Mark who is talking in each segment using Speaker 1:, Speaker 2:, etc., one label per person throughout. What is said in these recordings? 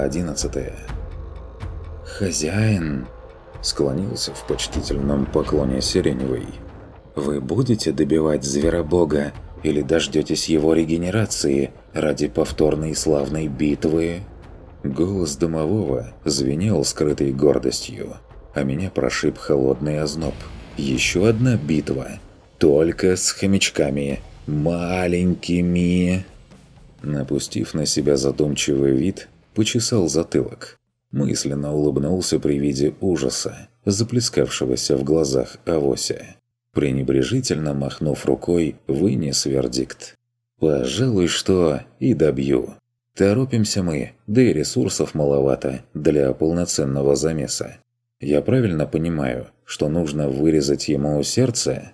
Speaker 1: Глава 11 «Хозяин!» – склонился в почтительном поклоне Сиреневый. «Вы будете добивать Зверобога или дождетесь его регенерации ради повторной славной битвы?» Голос домового звенел скрытой гордостью, а меня прошиб холодный озноб. «Еще одна битва, только с хомячками, маленькими!» Напустив на себя задумчивый вид, почесал затылок. Мысленно улыбнулся при виде ужаса, заплескавшегося в глазах Авося. Пренебрежительно махнув рукой, вынес вердикт. «Пожалуй, что и добью. Торопимся мы, да и ресурсов маловато для полноценного замеса. Я правильно понимаю, что нужно вырезать ему сердце?»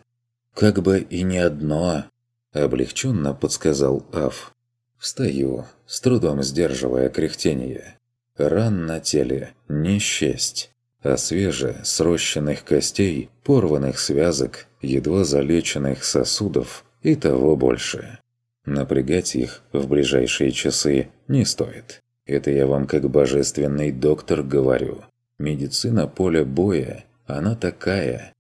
Speaker 1: «Как бы и не одно», – облегченно подсказал Аф. Встаю, с трудом сдерживая кряхтение. Ран на теле не счесть, а свеже срощенных костей, порванных связок, едва залеченных сосудов и того больше. Напрягать их в ближайшие часы не стоит. Это я вам как божественный доктор говорю. Медицина поля боя, она такая.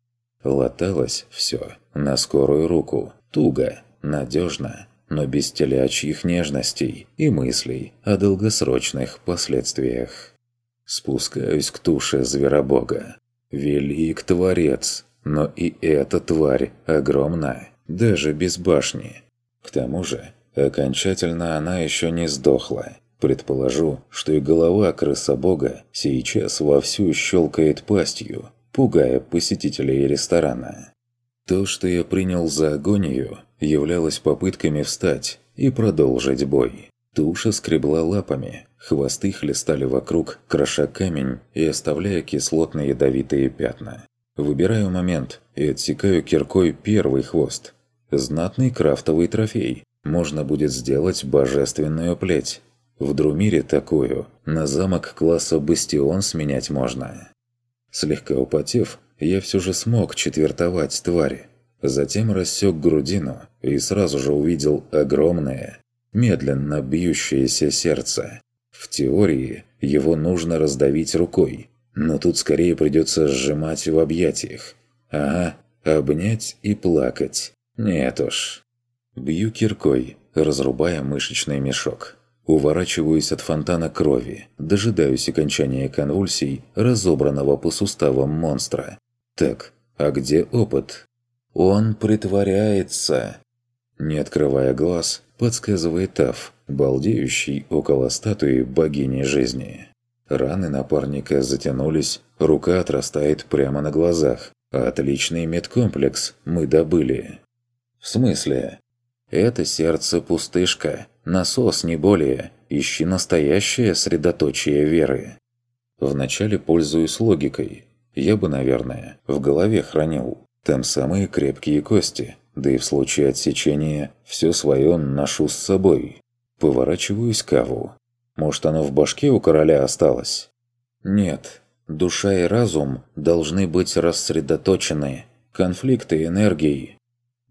Speaker 1: Латалось все на скорую руку, туго, надежно но без телячьих нежностей и мыслей о долгосрочных последствиях. Спускаюсь к туше зверобога. Велик Творец, но и эта тварь огромна, даже без башни. К тому же, окончательно она еще не сдохла. Предположу, что и голова крысобога сейчас вовсю щелкает пастью, пугая посетителей ресторана. То, что я принял за агонию, являлось попытками встать и продолжить бой. Туша скребла лапами, хвосты хлестали вокруг, кроша камень и оставляя кислотно-ядовитые пятна. Выбираю момент и отсекаю киркой первый хвост. Знатный крафтовый трофей. Можно будет сделать божественную плеть. В Друмире такую на замок класса «Бастион» сменять можно. Слегка употев, я все же смог четвертовать твари. Затем рассек грудину и сразу же увидел огромное, медленно бьющееся сердце. В теории его нужно раздавить рукой, но тут скорее придется сжимать в объятиях. Ага, обнять и плакать. Нет уж. Бью киркой, разрубая мышечный мешок. Уворачиваюсь от фонтана крови, дожидаюсь окончания конвульсий разобранного по суставам монстра. Так, а где опыт? Он притворяется. Не открывая глаз, подсказывает Тав, балдеющий около статуи богини жизни. Раны напарника затянулись, рука отрастает прямо на глазах. Отличный медкомплекс мы добыли. В смысле? Это сердце пустышка, насос не более, ищи настоящее средоточие веры. Вначале пользуюсь логикой, я бы, наверное, в голове хранил. Там самые крепкие кости, да и в случае отсечения все свое ношу с собой. Поворачиваюсь к Аву. Может, оно в башке у короля осталось? Нет, душа и разум должны быть рассредоточены. Конфликты энергии.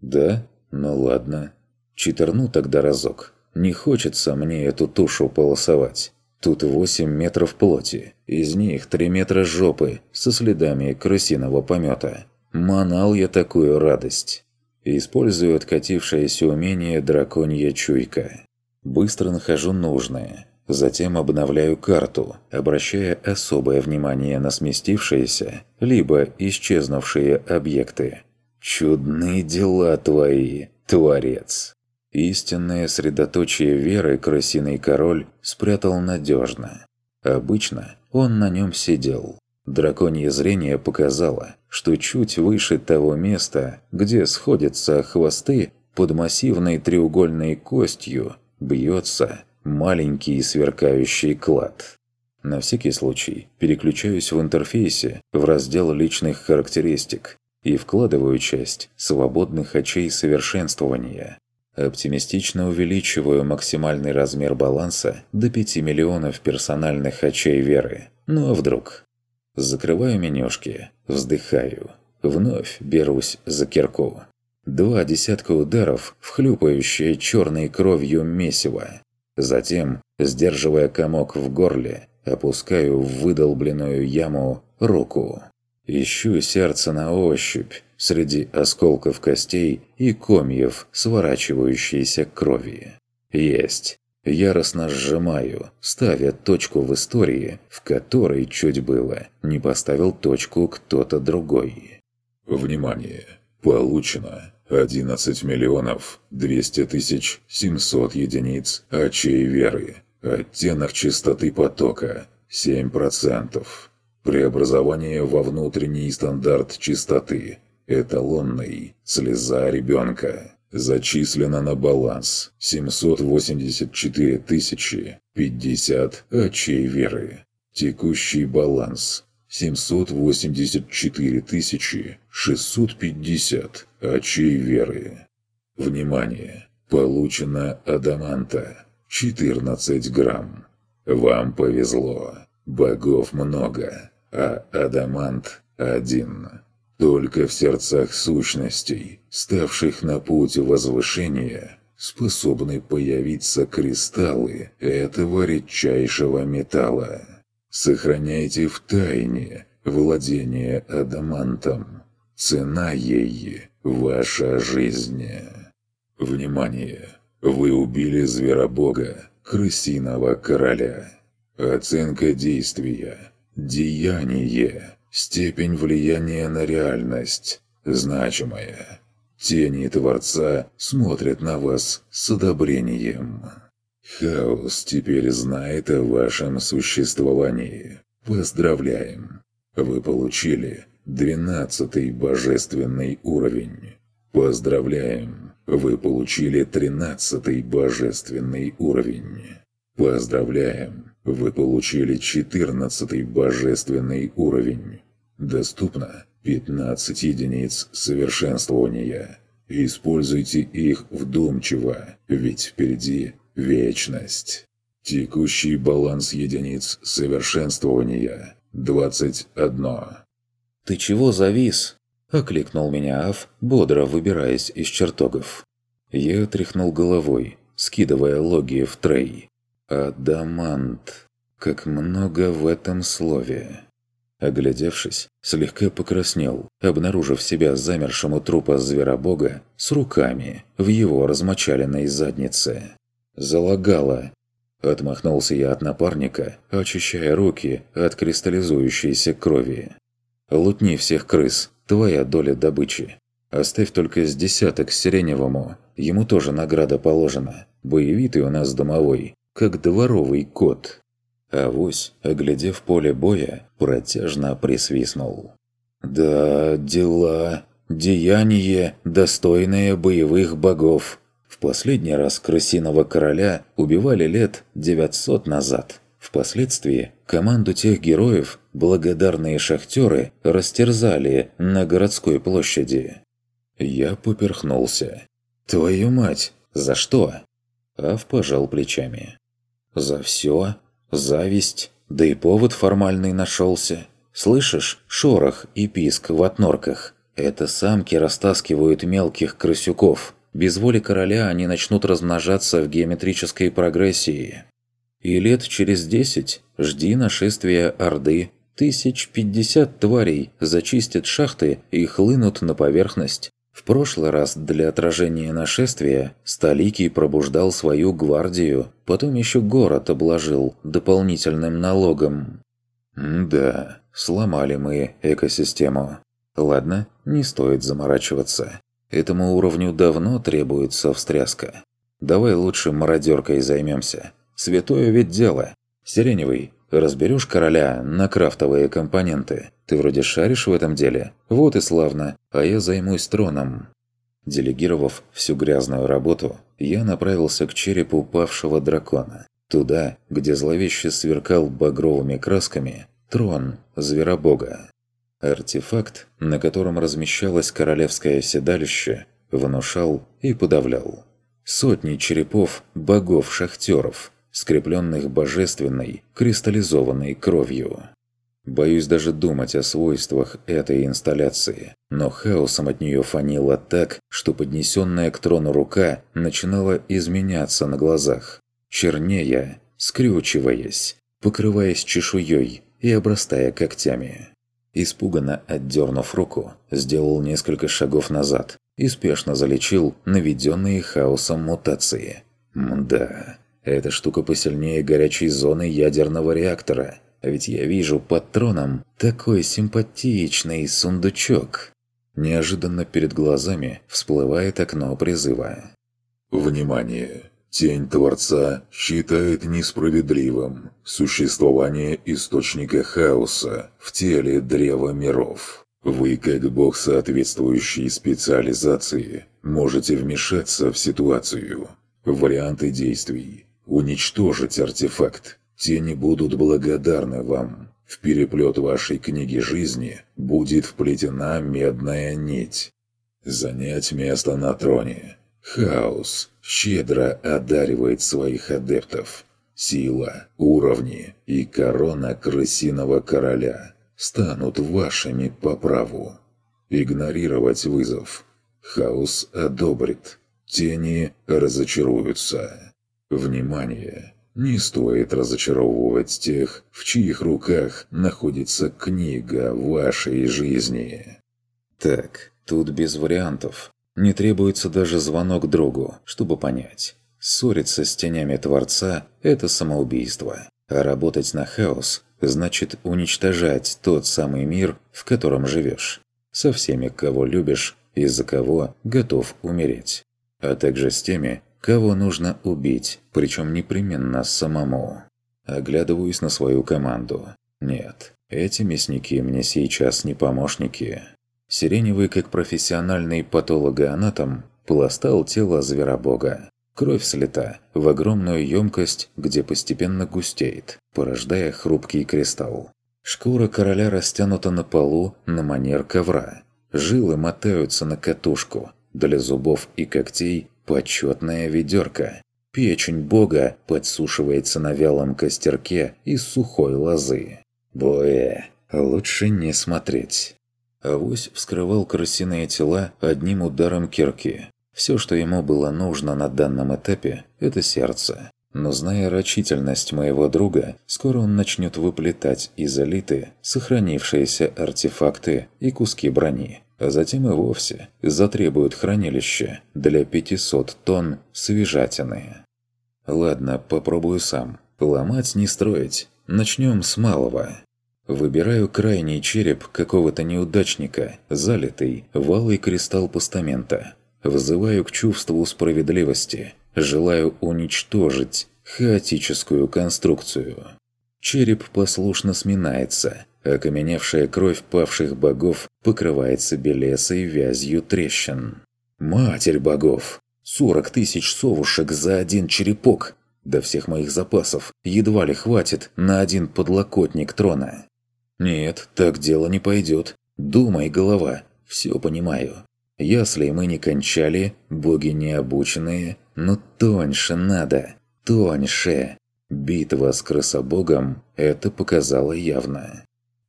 Speaker 1: Да? Ну ладно. Читерну тогда разок. Не хочется мне эту тушу полосовать. Тут 8 метров плоти, из них 3 метра жопы со следами крысиного помета. Манал я такую радость. Использую откатившееся умение драконья чуйка. Быстро нахожу нужное. Затем обновляю карту, обращая особое внимание на сместившиеся, либо исчезнувшие объекты. «Чудные дела твои, Творец!» Истинное средоточие веры крысиный король спрятал надежно. Обычно он на нем сидел. Драконье зрение показало, что чуть выше того места, где сходятся хвосты, под массивной треугольной костью бьется маленький сверкающий клад. На всякий случай переключаюсь в интерфейсе в раздел личных характеристик и вкладываю часть свободных очей совершенствования. Оптимистично увеличиваю максимальный размер баланса до 5 миллионов персональных очей веры. Ну а вдруг? Закрываю менюшки, вздыхаю. Вновь берусь за кирку. Два десятка ударов в хлюпающее черной кровью месиво. Затем, сдерживая комок в горле, опускаю в выдолбленную яму руку. Ищу сердце на ощупь среди осколков костей и комьев сворачивающейся крови. Есть. Яростно сжимаю, ставя точку в истории, в которой чуть было не поставил точку кто-то другой.
Speaker 2: Внимание! Получено 11 миллионов 200 тысяч 700 единиц очей веры. Оттенок чистоты потока 7%. Преобразование во внутренний стандарт чистоты. Эталонный. Слеза ребенка. Зачислено на баланс 784 тысячи 50 очей веры. Текущий баланс 784 тысячи 650 очей веры. Внимание! Получено адаманта 14 грамм. Вам повезло. Богов много, а адамант один. Только в сердцах сущностей, ставших на путь возвышения, способны появиться кристаллы этого редчайшего металла. Сохраняйте в тайне владение адамантом. Цена ей – ваша жизнь. Внимание! Вы убили зверобога, крысиного короля. Оценка действия. Деяние. Степень влияния на реальность значимая. Тени Творца смотрят на вас с одобрением. Хаос теперь знает о вашем существовании. Поздравляем! Вы получили двенадцатый божественный уровень. Поздравляем! Вы получили тринадцатый божественный уровень. Поздравляем! Вы получили четырнадцатый божественный уровень. Доступно 15 единиц совершенствования. Используйте их вдумчиво, ведь впереди вечность. Текущий баланс единиц совершенствования – 21.
Speaker 1: «Ты чего завис?» – окликнул меня Аф, бодро выбираясь из чертогов. Я тряхнул головой, скидывая логи в трей. «Адамант. Как много в этом слове!» Оглядевшись, слегка покраснел, обнаружив себя замершим у трупа зверобога с руками в его размочаленной заднице. «Залагало!» Отмахнулся я от напарника, очищая руки от кристаллизующейся крови. «Лутни всех крыс, твоя доля добычи. Оставь только с десяток сиреневому, ему тоже награда положена. Боевитый у нас домовой, как дворовый кот». Авось, оглядев поле боя, протяжно присвистнул. «Да, дела, деяние, достойное боевых богов. В последний раз крысиного короля убивали лет 900 назад. Впоследствии команду тех героев благодарные шахтеры растерзали на городской площади. Я поперхнулся. «Твою мать, за что?» Ав пожал плечами. «За все, Зависть, да и повод формальный нашелся. Слышишь, шорох и писк в отнорках. Это самки растаскивают мелких крысюков. Без воли короля они начнут размножаться в геометрической прогрессии. И лет через десять жди нашествия Орды. Тысяч пятьдесят тварей зачистят шахты и хлынут на поверхность. В прошлый раз для отражения нашествия Столикий пробуждал свою гвардию, потом еще город обложил дополнительным налогом. Да, сломали мы экосистему. Ладно, не стоит заморачиваться. Этому уровню давно требуется встряска. Давай лучше мародеркой займемся. Святое ведь дело. Сиреневый, разберешь короля на крафтовые компоненты. Ты вроде шаришь в этом деле. Вот и славно, а я займусь троном». Делегировав всю грязную работу, я направился к черепу упавшего дракона. Туда, где зловеще сверкал багровыми красками трон зверобога. Артефакт, на котором размещалось королевское седалище, внушал и подавлял. Сотни черепов богов-шахтеров, скрепленных божественной, кристаллизованной кровью. Боюсь даже думать о свойствах этой инсталляции, но хаосом от нее фанило так, что поднесенная к трону рука начинала изменяться на глазах. чернея, скрючиваясь, покрываясь чешуей и обрастая когтями. Испуганно отдернув руку, сделал несколько шагов назад и спешно залечил наведенные хаосом мутации. Мда, эта штука посильнее горячей зоны ядерного реактора. А ведь я вижу под троном такой симпатичный сундучок. Неожиданно перед глазами всплывает окно призыва.
Speaker 2: Внимание! Тень Творца считает несправедливым существование источника хаоса в теле Древа Миров. Вы, как бог соответствующей специализации, можете вмешаться в ситуацию. Варианты действий. Уничтожить артефакт. Тени будут благодарны вам. В переплет вашей книги жизни будет вплетена медная нить. Занять место на троне. Хаос щедро одаривает своих адептов. Сила, уровни и корона крысиного короля станут вашими по праву. Игнорировать вызов. Хаос одобрит. Тени разочаруются. Внимание! Не стоит разочаровывать тех, в чьих руках находится книга вашей жизни.
Speaker 1: Так, тут без вариантов. Не требуется даже звонок другу, чтобы понять. Ссориться с тенями Творца – это самоубийство. А работать на хаос – значит уничтожать тот самый мир, в котором живешь. Со всеми, кого любишь и за кого готов умереть. А также с теми, кого нужно убить, причем непременно самому. Оглядываюсь на свою команду. Нет, эти мясники мне сейчас не помощники. Сиреневый, как профессиональный патологоанатом, пластал тело зверобога. Кровь слета в огромную емкость, где постепенно густеет, порождая хрупкий кристалл. Шкура короля растянута на полу на манер ковра. Жилы мотаются на катушку. Для зубов и когтей почетная ведерко. Печень бога подсушивается на вялом костерке из сухой лозы. Боэ, лучше не смотреть. Авось вскрывал крысиные тела одним ударом кирки. Все, что ему было нужно на данном этапе, это сердце. Но зная рачительность моего друга, скоро он начнет выплетать из элиты сохранившиеся артефакты и куски брони, а затем и вовсе затребуют хранилище для 500 тонн свежатины. Ладно, попробую сам. Ломать не строить. Начнем с малого. Выбираю крайний череп какого-то неудачника, залитый валый кристалл постамента. Вызываю к чувству справедливости. Желаю уничтожить хаотическую конструкцию. Череп послушно сминается. Окаменевшая кровь павших богов покрывается белесой вязью трещин. «Матерь богов! Сорок тысяч совушек за один черепок! До всех моих запасов едва ли хватит на один подлокотник трона!» «Нет, так дело не пойдет. Думай, голова, все понимаю. Если мы не кончали, боги не обученные, но тоньше надо, тоньше. Битва с красобогом это показало явно.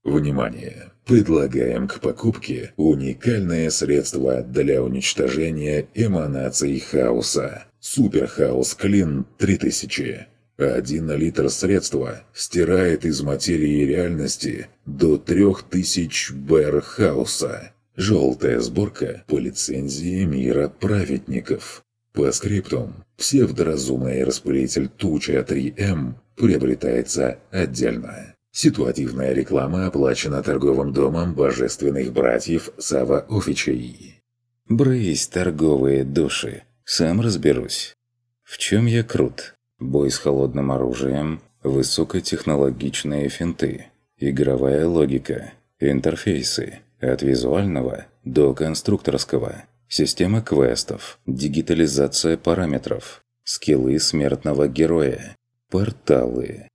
Speaker 2: Внимание! Предлагаем к покупке уникальное средство для уничтожения эманаций хаоса. Суперхаус Клин 3000. Один литр средства стирает из материи реальности до 3000 бэр хаоса. Желтая сборка по лицензии мира праведников. По скриптум, псевдоразумный распылитель Туча 3М приобретается отдельно. Ситуативная реклама оплачена торговым домом божественных братьев Сава Офичей.
Speaker 1: Брысь, торговые души, сам разберусь. В чем я крут? Бой с холодным оружием, высокотехнологичные финты, игровая логика, интерфейсы, от визуального до конструкторского, система квестов, дигитализация параметров, скиллы смертного героя, порталы.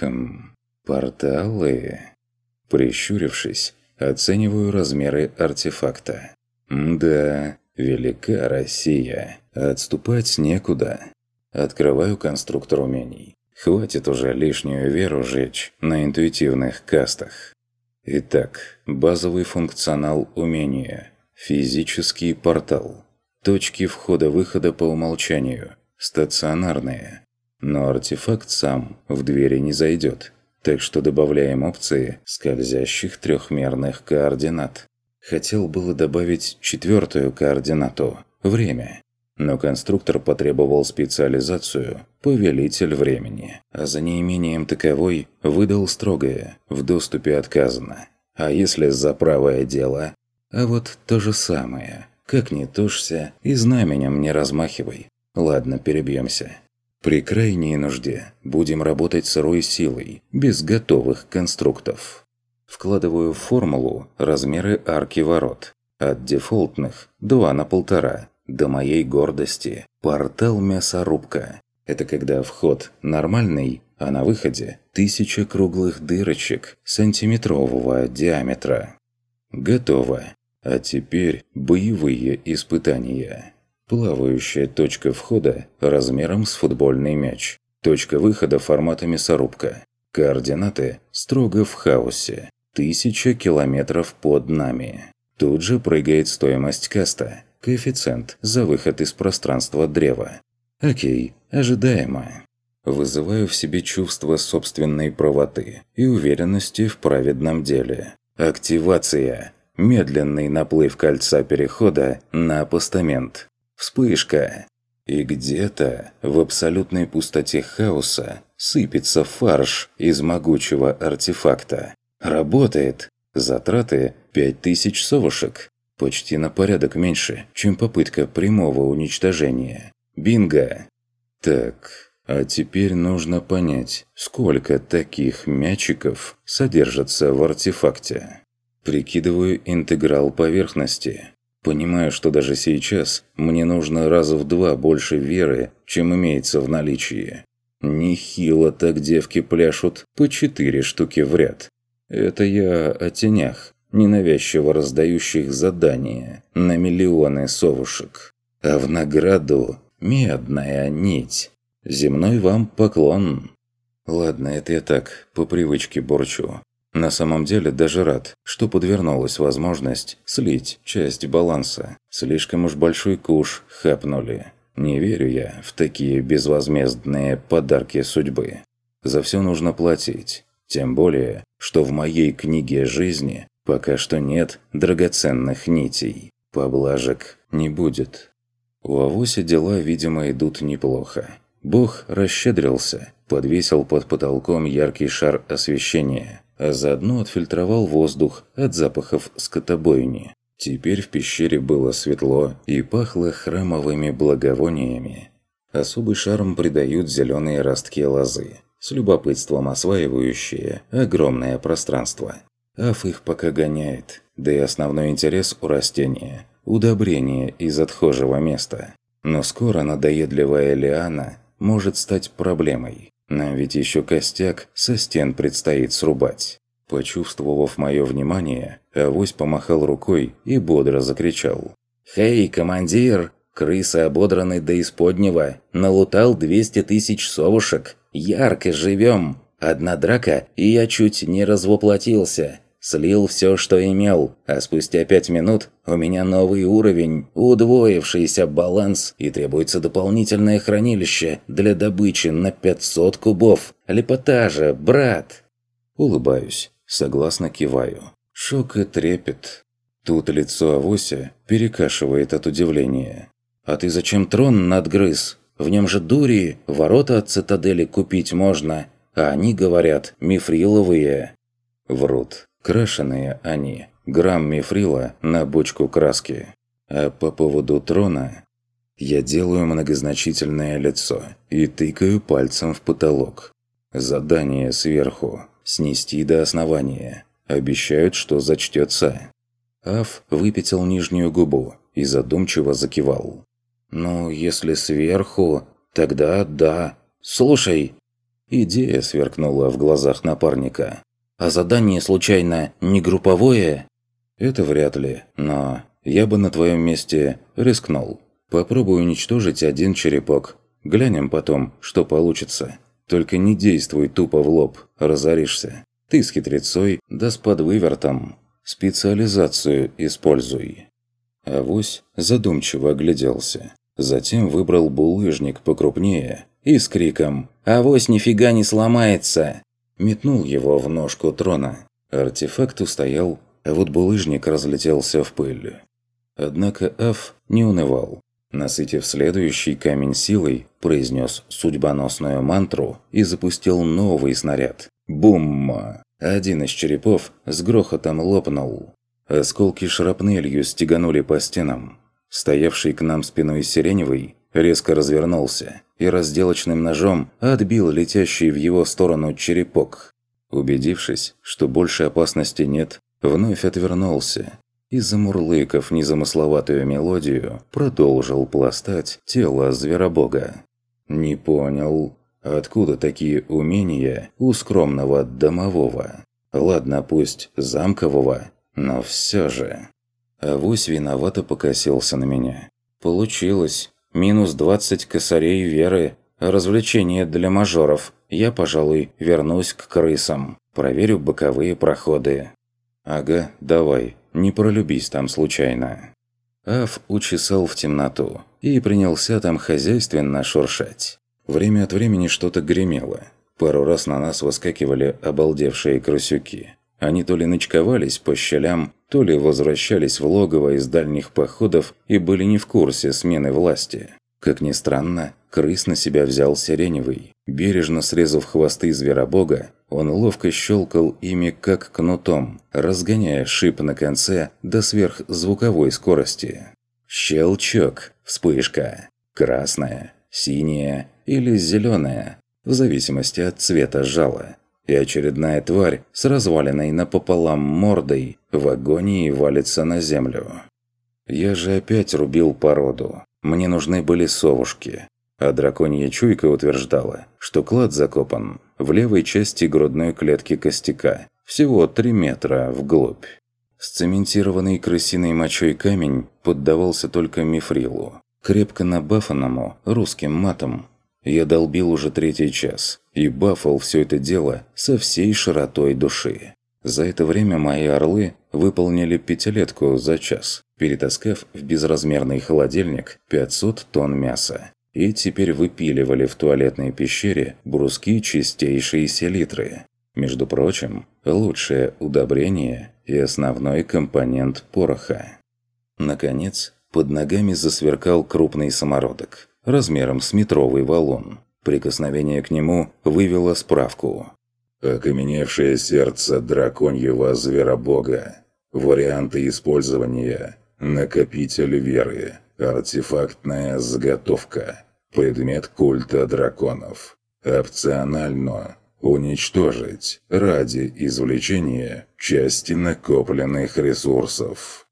Speaker 1: Хм, порталы. Прищурившись, оцениваю размеры артефакта. Да, велика Россия. Отступать некуда. Открываю конструктор умений. Хватит уже лишнюю веру жечь на интуитивных кастах. Итак, базовый функционал умения. Физический портал. Точки входа-выхода по умолчанию. Стационарные. Но артефакт сам в двери не зайдет, так что добавляем опции скользящих трехмерных координат. Хотел было добавить четвертую координату – время. Но конструктор потребовал специализацию «Повелитель времени», а за неимением таковой выдал строгое «В доступе отказано». А если за правое дело? А вот то же самое. Как не тушься и знаменем не размахивай. Ладно, перебьемся. При крайней нужде будем работать сырой силой, без готовых конструктов. Вкладываю в формулу размеры арки ворот. От дефолтных 2 на полтора. До моей гордости портал мясорубка. Это когда вход нормальный, а на выходе тысяча круглых дырочек сантиметрового диаметра. Готово. А теперь боевые испытания. Плавающая точка входа размером с футбольный мяч. Точка выхода формата мясорубка. Координаты строго в хаосе. Тысяча километров под нами. Тут же прыгает стоимость каста. Коэффициент за выход из пространства древа. Окей, ожидаемо. Вызываю в себе чувство собственной правоты и уверенности в праведном деле. Активация. Медленный наплыв кольца перехода на постамент. Вспышка. И где-то в абсолютной пустоте хаоса сыпется фарш из могучего артефакта. Работает. Затраты 5000 совушек. Почти на порядок меньше, чем попытка прямого уничтожения. Бинго! Так, а теперь нужно понять, сколько таких мячиков содержится в артефакте. Прикидываю интеграл поверхности. Понимаю, что даже сейчас мне нужно раза в два больше веры, чем имеется в наличии. Нехило так девки пляшут по четыре штуки в ряд. Это я о тенях, ненавязчиво раздающих задания на миллионы совушек. А в награду медная нить. Земной вам поклон. Ладно, это я так, по привычке борчу. На самом деле даже рад, что подвернулась возможность слить часть баланса. Слишком уж большой куш хапнули. Не верю я в такие безвозмездные подарки судьбы. За все нужно платить. Тем более, что в моей книге жизни пока что нет драгоценных нитей. Поблажек не будет. У Авоси дела, видимо, идут неплохо. Бог расщедрился, подвесил под потолком яркий шар освещения – а заодно отфильтровал воздух от запахов скотобойни. Теперь в пещере было светло и пахло храмовыми благовониями. Особый шарм придают зеленые ростки лозы, с любопытством осваивающие огромное пространство. Аф их пока гоняет, да и основной интерес у растения – удобрение из отхожего места. Но скоро надоедливая лиана может стать проблемой. Нам ведь еще костяк со стен предстоит срубать. Почувствовав мое внимание, Авось помахал рукой и бодро закричал. «Хей, командир! Крыса, ободранный до исподнего, налутал 200 тысяч совушек. Ярко живем! Одна драка, и я чуть не развоплотился. Слил все, что имел, а спустя пять минут у меня новый уровень, удвоившийся баланс, и требуется дополнительное хранилище для добычи на 500 кубов. Лепотажа, брат!» Улыбаюсь, согласно киваю. Шок и трепет. Тут лицо Авося перекашивает от удивления. «А ты зачем трон надгрыз? В нем же дури, ворота от цитадели купить можно, а они, говорят, мифриловые». Врут. Крашеные они, грамм мифрила на бочку краски. А по поводу трона... Я делаю многозначительное лицо и тыкаю пальцем в потолок. Задание сверху. Снести до основания. Обещают, что зачтется. Аф выпятил нижнюю губу и задумчиво закивал. «Ну, если сверху, тогда да. Слушай!» Идея сверкнула в глазах напарника. А задание, случайно, не групповое? Это вряд ли, но я бы на твоем месте рискнул. Попробую уничтожить один черепок. Глянем потом, что получится. Только не действуй тупо в лоб, разоришься. Ты с хитрецой, да с подвывертом. Специализацию используй. Авось задумчиво огляделся. Затем выбрал булыжник покрупнее и с криком «Авось нифига не сломается!» Метнул его в ножку трона. Артефакт устоял, а вот булыжник разлетелся в пыль. Однако Аф не унывал. Насытив следующий камень силой, произнес судьбоносную мантру и запустил новый снаряд. Бумма! Один из черепов с грохотом лопнул. Осколки шрапнелью стеганули по стенам. Стоявший к нам спиной сиреневый резко развернулся и разделочным ножом отбил летящий в его сторону черепок. Убедившись, что больше опасности нет, вновь отвернулся и, замурлыков незамысловатую мелодию, продолжил пластать тело зверобога. Не понял, откуда такие умения у скромного домового. Ладно, пусть замкового, но все же. Авось виновато покосился на меня. Получилось. Минус 20 косарей веры. Развлечение для мажоров. Я, пожалуй, вернусь к крысам. Проверю боковые проходы. Ага, давай. Не пролюбись там случайно. Аф учесал в темноту и принялся там хозяйственно шуршать. Время от времени что-то гремело. Пару раз на нас выскакивали обалдевшие крысюки. Они то ли ночковались по щелям, то ли возвращались в логово из дальних походов и были не в курсе смены власти. Как ни странно, крыс на себя взял Сиреневый. Бережно срезав хвосты зверобога, он ловко щелкал ими как кнутом, разгоняя шип на конце до сверхзвуковой скорости. Щелчок, вспышка, красная, синяя или зеленая, в зависимости от цвета жала и очередная тварь с разваленной напополам мордой в агонии валится на землю. Я же опять рубил породу. Мне нужны были совушки. А драконья чуйка утверждала, что клад закопан в левой части грудной клетки костяка, всего 3 метра вглубь. Сцементированный крысиной мочой камень поддавался только мифрилу, крепко набафанному русским матом, я долбил уже третий час и бафал все это дело со всей широтой души. За это время мои орлы выполнили пятилетку за час, перетаскав в безразмерный холодильник 500 тонн мяса. И теперь выпиливали в туалетной пещере бруски чистейшие селитры. Между прочим, лучшее удобрение и основной компонент пороха. Наконец, под ногами засверкал крупный самородок размером с метровый валун. Прикосновение к нему вывело справку.
Speaker 2: «Окаменевшее сердце драконьего зверобога. Варианты использования. Накопитель веры. Артефактная заготовка. Предмет культа драконов. Опционально. Уничтожить ради извлечения части накопленных ресурсов».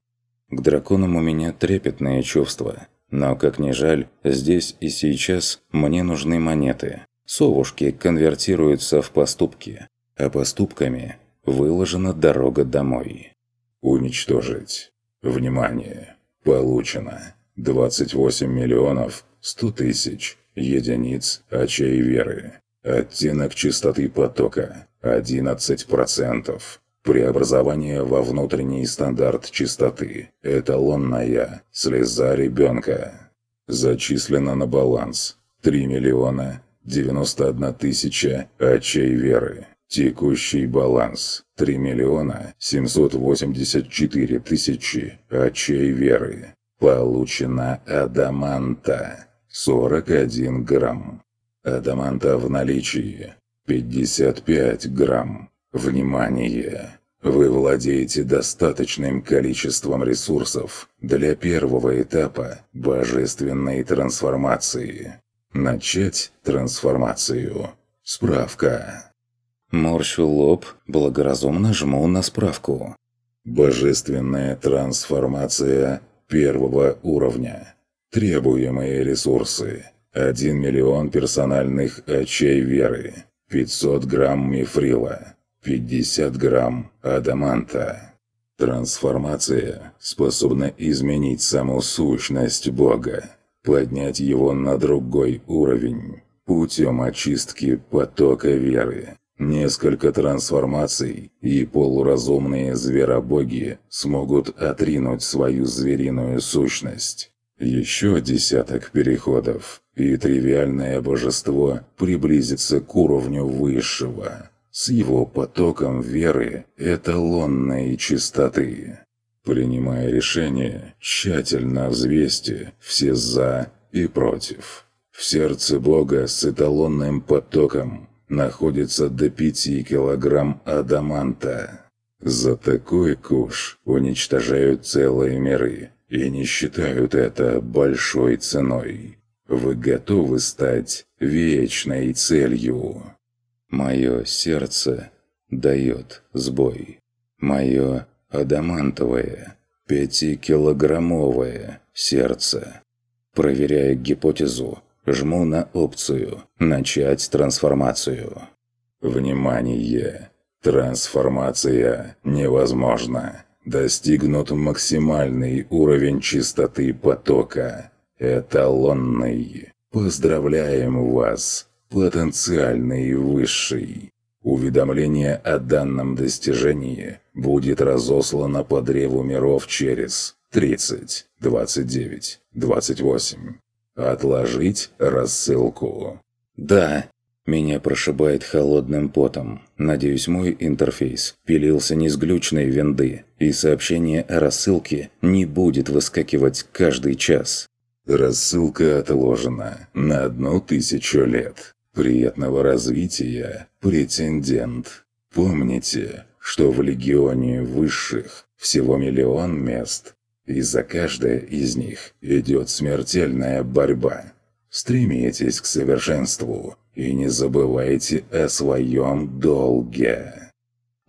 Speaker 1: К драконам у меня трепетные чувства. Но, как ни жаль, здесь и сейчас мне нужны монеты. Совушки конвертируются в поступки, а поступками выложена дорога домой.
Speaker 2: Уничтожить. Внимание! Получено. 28 миллионов 100 тысяч единиц очей веры. Оттенок чистоты потока 11%. Преобразование во внутренний стандарт чистоты. Эталонная. Слеза ребенка. Зачислено на баланс. 3 миллиона 91 тысяча очей веры. Текущий баланс. 3 миллиона 784 тысячи очей веры. Получено адаманта. 41 грамм. Адаманта в наличии. 55 грамм. Внимание! Вы владеете достаточным количеством ресурсов для первого этапа божественной трансформации. Начать трансформацию. Справка.
Speaker 1: Морщу лоб, благоразумно жму на справку.
Speaker 2: Божественная трансформация первого уровня. Требуемые ресурсы. 1 миллион персональных очей веры. 500 грамм мифрила. 50 грамм адаманта. Трансформация способна изменить саму сущность Бога, поднять его на другой уровень путем очистки потока веры. Несколько трансформаций, и полуразумные зверобоги смогут отринуть свою звериную сущность. Еще десяток переходов, и тривиальное божество приблизится к уровню высшего, с его потоком веры эталонной чистоты. Принимая решение, тщательно взвесьте все «за» и «против». В сердце Бога с эталонным потоком находится до 5 килограмм адаманта. За такой куш уничтожают целые миры и не считают это большой ценой. Вы готовы стать вечной целью.
Speaker 1: Мое сердце дает сбой. Мое адамантовое, пятикилограммовое сердце. Проверяя гипотезу, жму на опцию «Начать трансформацию».
Speaker 2: Внимание! Трансформация невозможна. Достигнут максимальный уровень чистоты потока. Эталонный. Поздравляем вас, потенциальный высший. Уведомление о данном достижении будет разослано по древу миров через 30, 29, 28. Отложить рассылку.
Speaker 1: Да, меня прошибает холодным потом. Надеюсь, мой интерфейс пилился не с глючной винды, и сообщение о рассылке не будет выскакивать каждый час.
Speaker 2: Рассылка отложена на одну тысячу лет. Приятного развития, претендент. Помните, что в Легионе Высших всего миллион мест, и за каждое из них идет смертельная борьба. Стремитесь к совершенству и не забывайте о своем долге.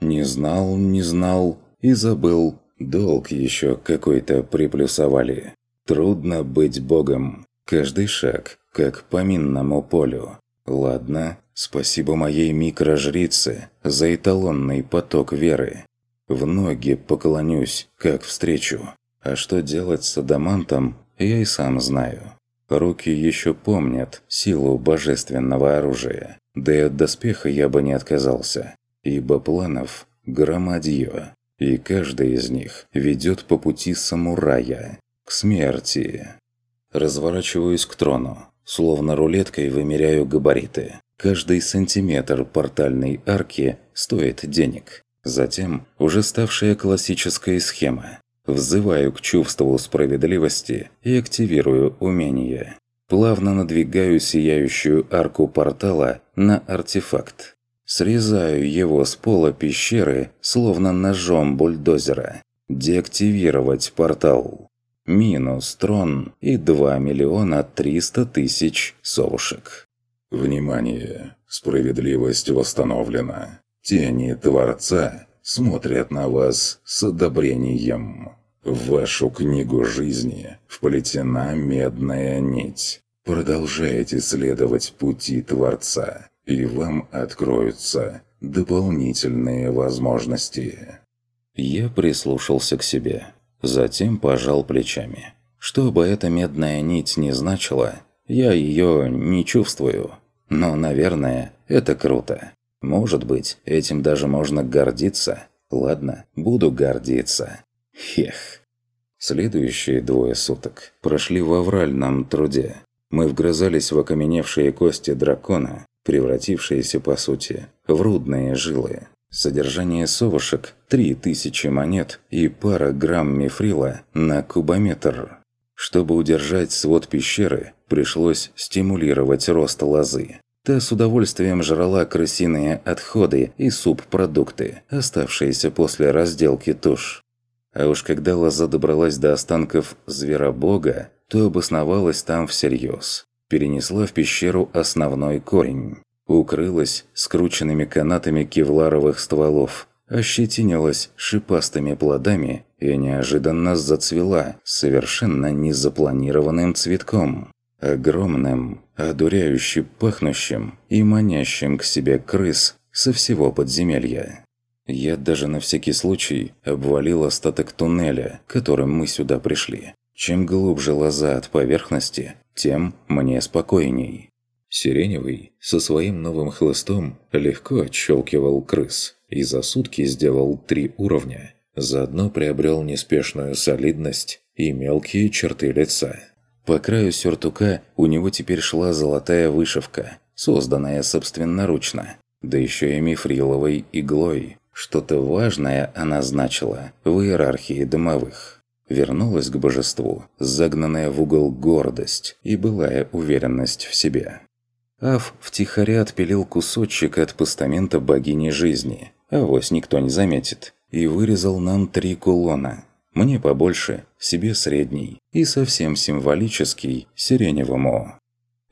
Speaker 1: Не знал, не знал и забыл. Долг еще какой-то приплюсовали. Трудно быть богом. Каждый шаг, как по минному полю. Ладно, спасибо моей микрожрице за эталонный поток веры. В ноги поклонюсь, как встречу. А что делать с адамантом, я и сам знаю. Руки еще помнят силу божественного оружия. Да и от доспеха я бы не отказался, ибо планов громадье, и каждый из них ведет по пути самурая к смерти. Разворачиваюсь к трону, словно рулеткой вымеряю габариты. Каждый сантиметр портальной арки стоит денег. Затем уже ставшая классическая схема. Взываю к чувству справедливости и активирую умение. Плавно надвигаю сияющую арку портала на артефакт. Срезаю его с пола пещеры, словно ножом бульдозера. Деактивировать портал. Минус трон и 2 миллиона 300 тысяч совушек.
Speaker 2: Внимание! Справедливость восстановлена. Тени Творца смотрят на вас с одобрением. В вашу книгу жизни вплетена медная нить. Продолжайте следовать пути Творца, и вам откроются дополнительные возможности.
Speaker 1: Я прислушался к себе, затем пожал плечами. Что бы эта медная нить не значила, я ее не чувствую. Но, наверное, это круто. Может быть, этим даже можно гордиться. Ладно, буду гордиться. Хех. Следующие двое суток прошли в авральном труде. Мы вгрызались в окаменевшие кости дракона, превратившиеся, по сути, в рудные жилы. Содержание совушек – 3000 монет и пара грамм мифрила на кубометр. Чтобы удержать свод пещеры, пришлось стимулировать рост лозы. Та с удовольствием жрала крысиные отходы и субпродукты, оставшиеся после разделки туш. А уж когда лоза добралась до останков зверобога, то обосновалась там всерьез. Перенесла в пещеру основной корень. Укрылась скрученными канатами кевларовых стволов, ощетинилась шипастыми плодами и неожиданно зацвела совершенно незапланированным цветком. Огромным, одуряюще пахнущим и манящим к себе крыс со всего подземелья. Я даже на всякий случай обвалил остаток туннеля, которым мы сюда пришли. Чем глубже лоза от поверхности, тем мне спокойней. Сиреневый со своим новым хлыстом легко отщелкивал крыс и за сутки сделал три уровня. Заодно приобрел неспешную солидность и мелкие черты лица. По краю сюртука у него теперь шла золотая вышивка, созданная собственноручно, да еще и мифриловой иглой. Что-то важное она значила в иерархии домовых. Вернулась к божеству, загнанная в угол гордость и былая уверенность в себе. Аф втихаря отпилил кусочек от постамента богини жизни, а вось никто не заметит, и вырезал нам три кулона. Мне побольше, себе средний и совсем символический сиреневому.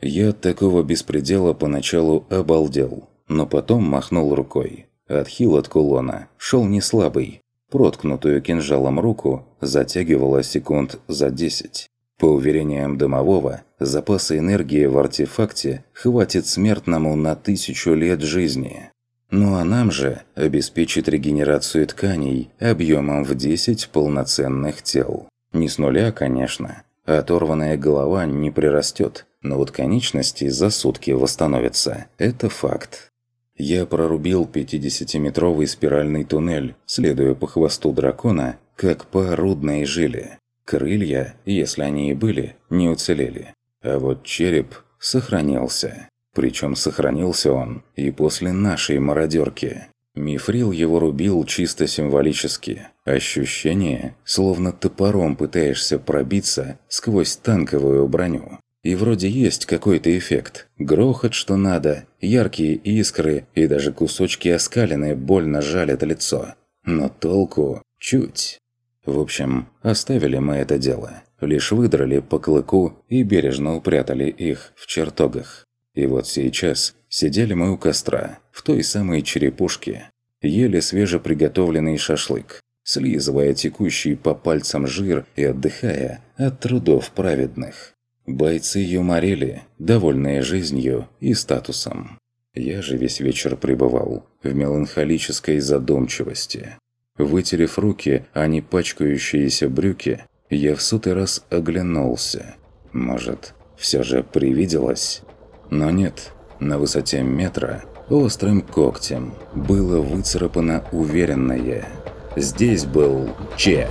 Speaker 1: Я от такого беспредела поначалу обалдел, но потом махнул рукой. Отхил от кулона шел не слабый. Проткнутую кинжалом руку затягивала секунд за десять. По уверениям домового, запаса энергии в артефакте хватит смертному на тысячу лет жизни. Ну а нам же обеспечит регенерацию тканей объемом в 10 полноценных тел. Не с нуля, конечно. Оторванная голова не прирастет, но вот конечности за сутки восстановятся. Это факт. Я прорубил 50-метровый спиральный туннель, следуя по хвосту дракона, как по рудной жиле. Крылья, если они и были, не уцелели. А вот череп сохранился. Причем сохранился он и после нашей мародерки. Мифрил его рубил чисто символически. Ощущение, словно топором пытаешься пробиться сквозь танковую броню. И вроде есть какой-то эффект. Грохот, что надо, яркие искры и даже кусочки оскаленные больно жалят лицо. Но толку чуть. В общем, оставили мы это дело. Лишь выдрали по клыку и бережно упрятали их в чертогах. И вот сейчас сидели мы у костра, в той самой черепушке, ели свежеприготовленный шашлык, слизывая текущий по пальцам жир и отдыхая от трудов праведных. Бойцы юморили, довольные жизнью и статусом. Я же весь вечер пребывал в меланхолической задумчивости. Вытерев руки, а не пачкающиеся брюки, я в сотый раз оглянулся. Может, все же привиделось? Но нет, на высоте метра острым когтем было выцарапано уверенное «Здесь был Че».